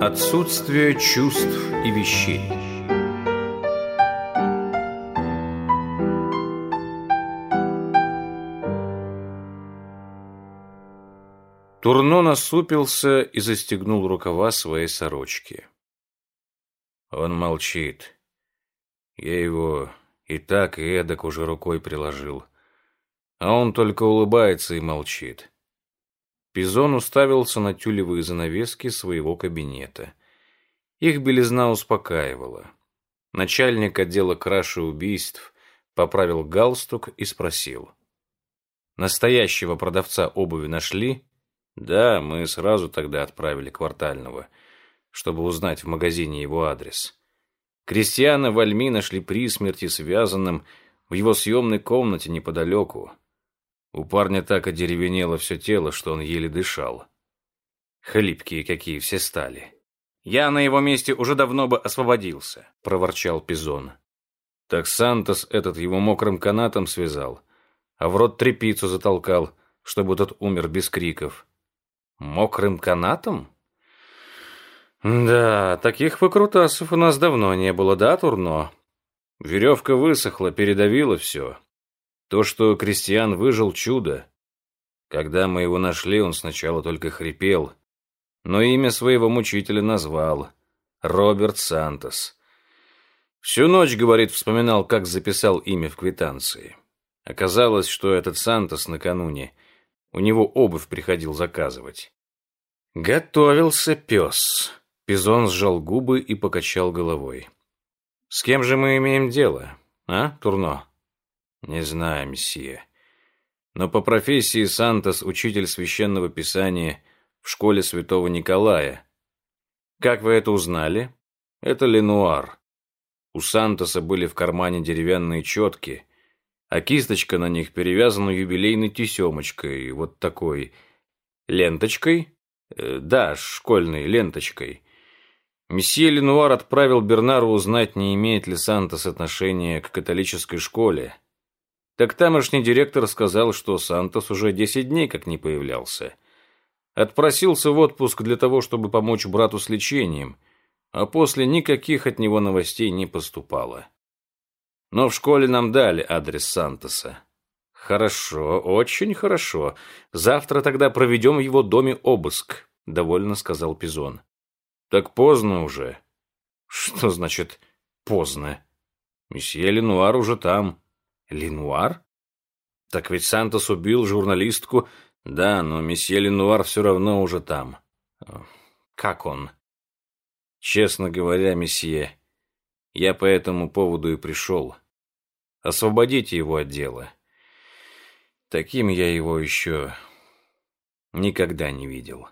Отсутствие чувств и вещей. Турно насупился и застегнул рукава своей сорочки. Он молчит. Я его и так, и эдак уже рукой приложил. А он только улыбается и молчит. Пизон уставился на тюлевые занавески своего кабинета. Их белизна успокаивала. Начальник отдела краши убийств поправил галстук и спросил. «Настоящего продавца обуви нашли?» «Да, мы сразу тогда отправили квартального, чтобы узнать в магазине его адрес». Крестьяна Вальми нашли при смерти связанным в его съемной комнате неподалеку. У парня так одеревенело все тело, что он еле дышал. Хлипкие какие все стали. «Я на его месте уже давно бы освободился», — проворчал Пизон. Так Сантос этот его мокрым канатом связал, а в рот трепицу затолкал, чтобы тот умер без криков. «Мокрым канатом?» «Да, таких выкрутасов у нас давно не было, да, Турно?» Веревка высохла, передавила все. То, что крестьян выжил, чудо. Когда мы его нашли, он сначала только хрипел, но имя своего мучителя назвал — Роберт Сантос. Всю ночь, говорит, вспоминал, как записал имя в квитанции. Оказалось, что этот Сантос накануне у него обувь приходил заказывать. Готовился пес. Пизон сжал губы и покачал головой. «С кем же мы имеем дело, а, Турно?» Не знаю, месье. Но по профессии Сантос учитель священного писания в школе святого Николая. Как вы это узнали? Это Ленуар. У Сантоса были в кармане деревянные четки, а кисточка на них перевязана юбилейной тесемочкой, вот такой ленточкой. Э, да, школьной ленточкой. Месье Ленуар отправил Бернару узнать, не имеет ли Сантос отношения к католической школе. Так тамошний директор сказал, что Сантос уже десять дней как не появлялся. Отпросился в отпуск для того, чтобы помочь брату с лечением, а после никаких от него новостей не поступало. Но в школе нам дали адрес Сантоса. Хорошо, очень хорошо. Завтра тогда проведем в его доме обыск, довольно сказал Пизон. Так поздно уже. Что значит поздно? Месье Ленуар уже там. Ленуар? Так ведь Сантос убил журналистку. Да, но месье Ленуар все равно уже там. Как он? Честно говоря, месье, я по этому поводу и пришел. Освободите его от дела. Таким я его еще никогда не видел.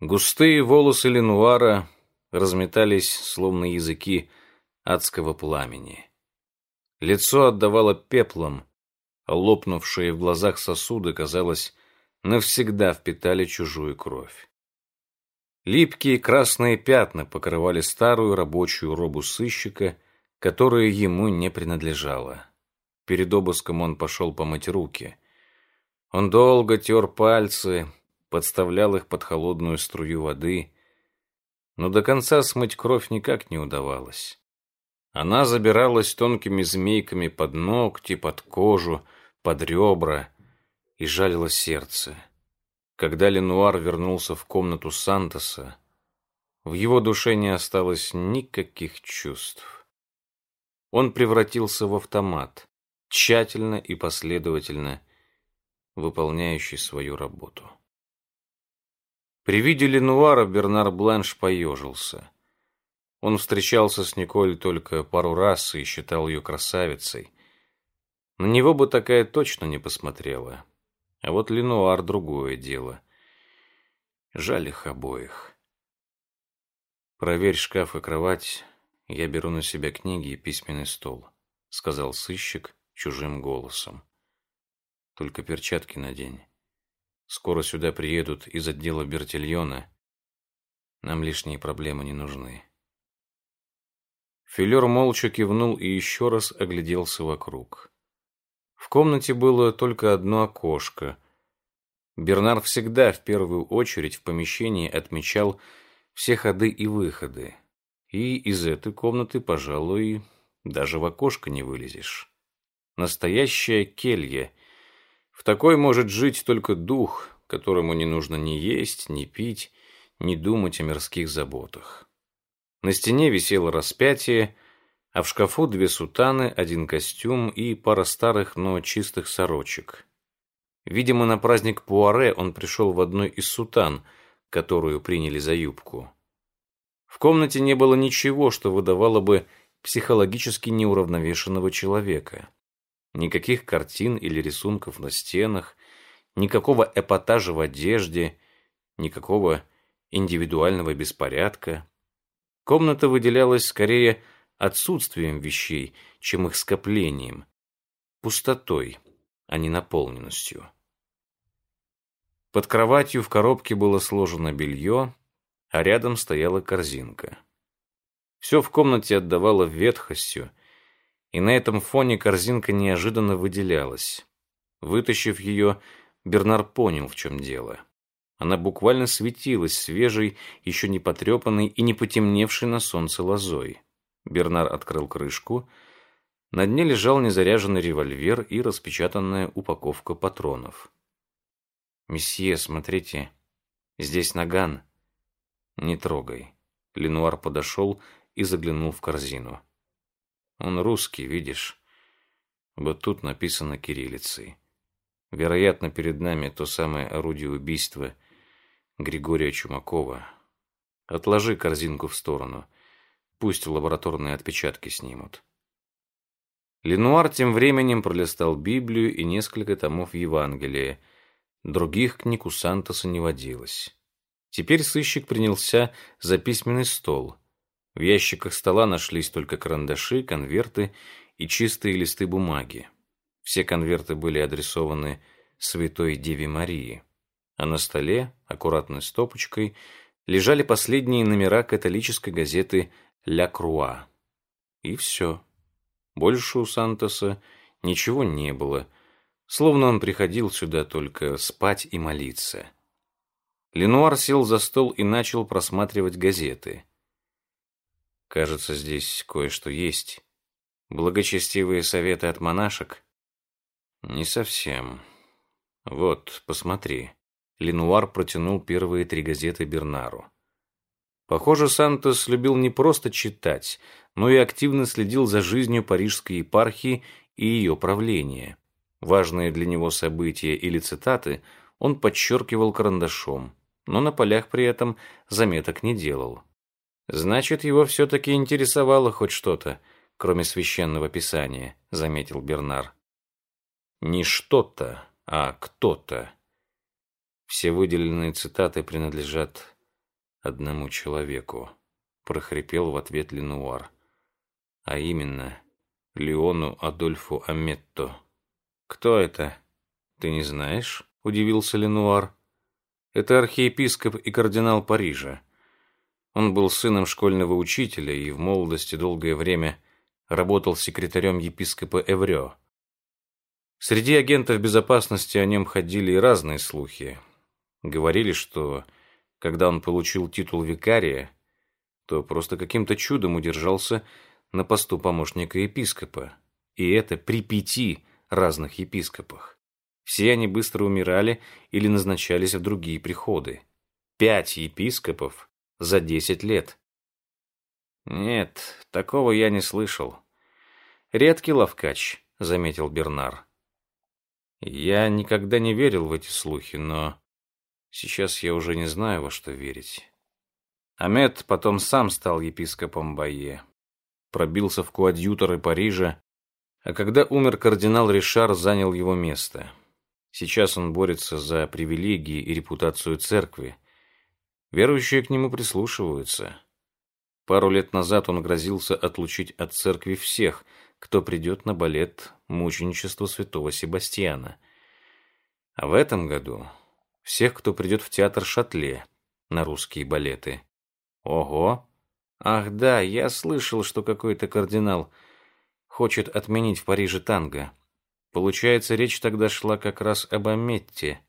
Густые волосы Ленуара разметались, словно языки адского пламени. Лицо отдавало пеплом, а лопнувшие в глазах сосуды, казалось, навсегда впитали чужую кровь. Липкие красные пятна покрывали старую рабочую робу сыщика, которая ему не принадлежала. Перед обыском он пошел помыть руки. Он долго тер пальцы, подставлял их под холодную струю воды, но до конца смыть кровь никак не удавалось. Она забиралась тонкими змейками под ногти, под кожу, под ребра и жалила сердце. Когда Ленуар вернулся в комнату Сантоса, в его душе не осталось никаких чувств. Он превратился в автомат, тщательно и последовательно выполняющий свою работу. При виде Ленуара Бернар Бланш поежился. Он встречался с Николь только пару раз и считал ее красавицей. На него бы такая точно не посмотрела. А вот Ленуар — другое дело. Жаль их обоих. «Проверь шкаф и кровать, я беру на себя книги и письменный стол», — сказал сыщик чужим голосом. «Только перчатки надень. Скоро сюда приедут из отдела Бертильона. Нам лишние проблемы не нужны». Филер молча кивнул и еще раз огляделся вокруг. В комнате было только одно окошко, Бернар всегда в первую очередь в помещении отмечал все ходы и выходы. И из этой комнаты, пожалуй, даже в окошко не вылезешь. Настоящая келья. В такой может жить только дух, которому не нужно ни есть, ни пить, ни думать о мирских заботах. На стене висело распятие, а в шкафу две сутаны, один костюм и пара старых, но чистых сорочек. Видимо, на праздник Пуаре он пришел в одной из сутан, которую приняли за юбку. В комнате не было ничего, что выдавало бы психологически неуравновешенного человека. Никаких картин или рисунков на стенах, никакого эпатажа в одежде, никакого индивидуального беспорядка. Комната выделялась скорее отсутствием вещей, чем их скоплением, пустотой, а не наполненностью. Под кроватью в коробке было сложено белье, а рядом стояла корзинка. Все в комнате отдавало ветхостью, и на этом фоне корзинка неожиданно выделялась. Вытащив ее, Бернар понял, в чем дело. Она буквально светилась свежей, еще не потрепанной и не потемневшей на солнце лозой. Бернар открыл крышку. На дне лежал незаряженный револьвер и распечатанная упаковка патронов. «Месье, смотрите, здесь наган». «Не трогай». Ленуар подошел и заглянул в корзину. «Он русский, видишь? Вот тут написано кириллицей. Вероятно, перед нами то самое орудие убийства Григория Чумакова. Отложи корзинку в сторону. Пусть лабораторные отпечатки снимут. Ленуар тем временем пролистал Библию и несколько томов Евангелия. Других книг у Сантоса не водилось. Теперь сыщик принялся за письменный стол. В ящиках стола нашлись только карандаши, конверты и чистые листы бумаги. Все конверты были адресованы Святой Деве Марии, а на столе, аккуратной стопочкой, лежали последние номера католической газеты «Ля Круа». И все. Больше у Сантоса ничего не было, словно он приходил сюда только спать и молиться. Ленуар сел за стол и начал просматривать газеты. Кажется, здесь кое-что есть. Благочестивые советы от монашек? Не совсем. Вот, посмотри. Ленуар протянул первые три газеты Бернару. Похоже, Сантос любил не просто читать, но и активно следил за жизнью парижской епархии и ее правления. Важные для него события или цитаты он подчеркивал карандашом, но на полях при этом заметок не делал. Значит, его все-таки интересовало хоть что-то, кроме священного писания, заметил Бернар. Не что-то, а кто-то. Все выделенные цитаты принадлежат одному человеку, прохрипел в ответ Ленуар. А именно, Леону Адольфу Аметто. Кто это? Ты не знаешь? удивился Ленуар. Это архиепископ и кардинал Парижа. Он был сыном школьного учителя и в молодости долгое время работал секретарем епископа Эврё. Среди агентов безопасности о нем ходили и разные слухи. Говорили, что когда он получил титул викария, то просто каким-то чудом удержался на посту помощника епископа. И это при пяти разных епископах. Все они быстро умирали или назначались в другие приходы. Пять епископов за десять лет. Нет, такого я не слышал. Редкий ловкач, заметил Бернар. Я никогда не верил в эти слухи, но сейчас я уже не знаю, во что верить. Амет потом сам стал епископом Байе, пробился в коадьюторы Парижа, а когда умер кардинал Ришар, занял его место. Сейчас он борется за привилегии и репутацию церкви. Верующие к нему прислушиваются. Пару лет назад он грозился отлучить от церкви всех – кто придет на балет «Мученичество святого Себастьяна». А в этом году всех, кто придет в театр Шатле на русские балеты. Ого! Ах да, я слышал, что какой-то кардинал хочет отменить в Париже танго. Получается, речь тогда шла как раз об Аметте.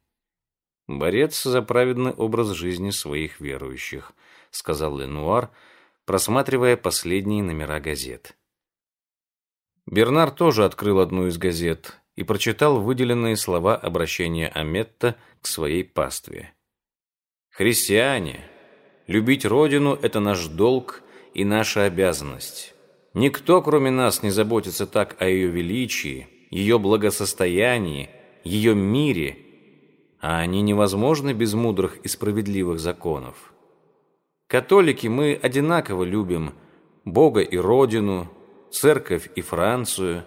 Борец за праведный образ жизни своих верующих, сказал Ленуар, просматривая последние номера газет. Бернар тоже открыл одну из газет и прочитал выделенные слова обращения Аметта к своей пастве. «Христиане, любить Родину – это наш долг и наша обязанность. Никто, кроме нас, не заботится так о ее величии, ее благосостоянии, ее мире, а они невозможны без мудрых и справедливых законов. Католики мы одинаково любим Бога и Родину, церковь и Францию.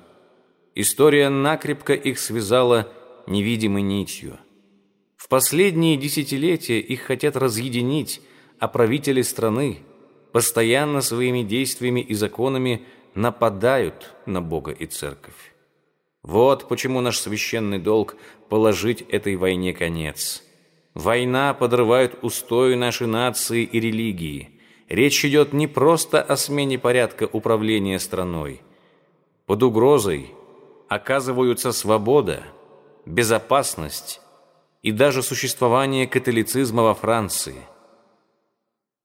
История накрепко их связала невидимой нитью. В последние десятилетия их хотят разъединить, а правители страны постоянно своими действиями и законами нападают на Бога и церковь. Вот почему наш священный долг – положить этой войне конец. Война подрывает устои нашей нации и религии. Речь идет не просто о смене порядка управления страной. Под угрозой оказываются свобода, безопасность и даже существование католицизма во Франции.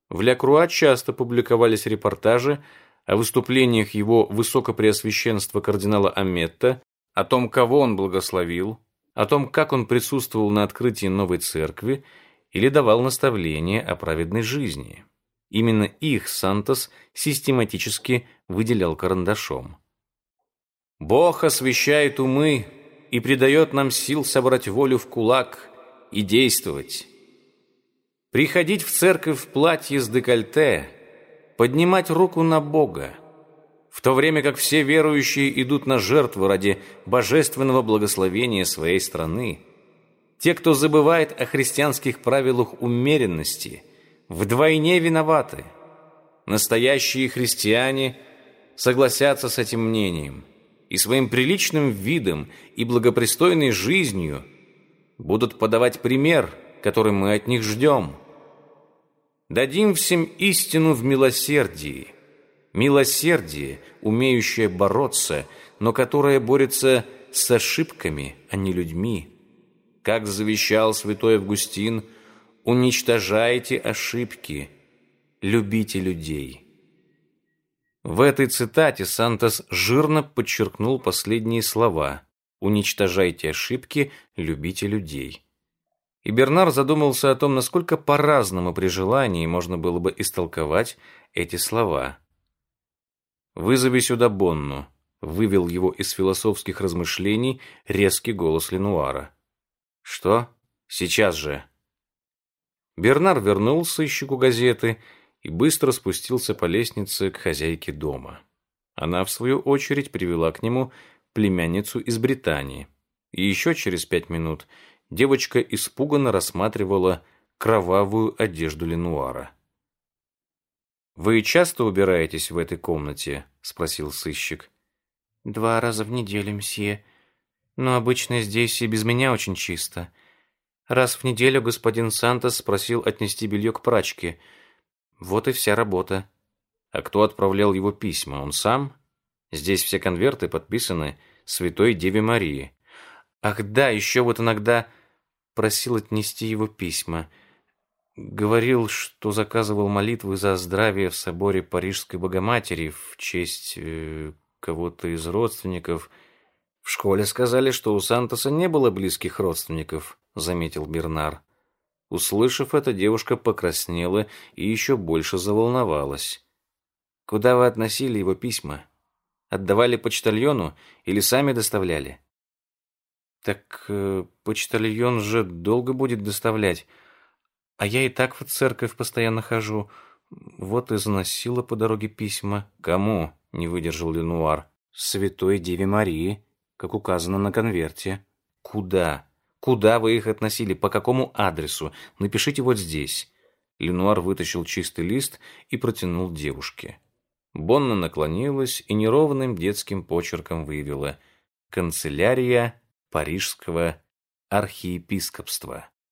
В Ля Круа часто публиковались репортажи о выступлениях его высокопреосвященства кардинала Аметта о том, кого он благословил, о том, как он присутствовал на открытии новой церкви или давал наставления о праведной жизни. Именно их Сантос систематически выделял карандашом. «Бог освещает умы и придает нам сил собрать волю в кулак и действовать. Приходить в церковь в платье с декольте, поднимать руку на Бога, в то время как все верующие идут на жертву ради божественного благословения своей страны, те, кто забывает о христианских правилах умеренности, вдвойне виноваты. Настоящие христиане согласятся с этим мнением и своим приличным видом и благопристойной жизнью будут подавать пример, который мы от них ждем. Дадим всем истину в милосердии – Милосердие, умеющее бороться, но которое борется с ошибками, а не людьми. Как завещал святой Августин, уничтожайте ошибки, любите людей. В этой цитате Сантос жирно подчеркнул последние слова «Уничтожайте ошибки, любите людей». И Бернар задумался о том, насколько по-разному при желании можно было бы истолковать эти слова. «Вызови сюда Бонну», — вывел его из философских размышлений резкий голос Ленуара. «Что? Сейчас же». Бернар вернул сыщику газеты и быстро спустился по лестнице к хозяйке дома. Она, в свою очередь, привела к нему племянницу из Британии. И еще через пять минут девочка испуганно рассматривала кровавую одежду Ленуара. «Вы часто убираетесь в этой комнате?» — спросил сыщик. «Два раза в неделю, мсье. Но обычно здесь и без меня очень чисто. Раз в неделю господин Сантос просил отнести белье к прачке. Вот и вся работа». «А кто отправлял его письма? Он сам? Здесь все конверты подписаны Святой Деве Марии». «Ах да, еще вот иногда просил отнести его письма». Говорил, что заказывал молитвы за здравие в соборе Парижской Богоматери в честь э, кого-то из родственников. В школе сказали, что у Сантоса не было близких родственников, заметил Бернар. Услышав это, девушка покраснела и еще больше заволновалась. Куда вы относили его письма? Отдавали почтальону или сами доставляли? Так э, почтальон же долго будет доставлять. А я и так в церковь постоянно хожу. Вот и заносила по дороге письма. Кому? Не выдержал Ленуар. Святой Деве Марии, как указано на конверте. Куда? Куда вы их относили? По какому адресу? Напишите вот здесь. Ленуар вытащил чистый лист и протянул девушке. Бонна наклонилась и неровным детским почерком вывела «Канцелярия Парижского архиепископства».